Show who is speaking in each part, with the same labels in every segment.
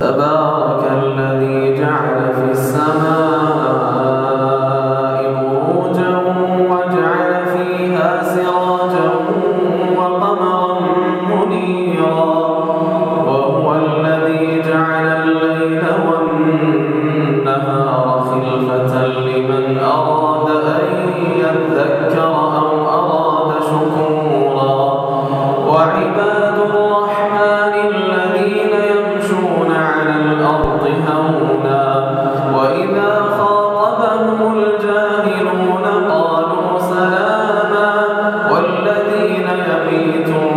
Speaker 1: تبارك الذي جعل في السماء مروجا وجعل فيها سراجا وقمرا منيرا. وهو الذي جعل الليل والنهار الذين يبيتون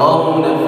Speaker 1: هارون